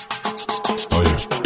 Oh yeah.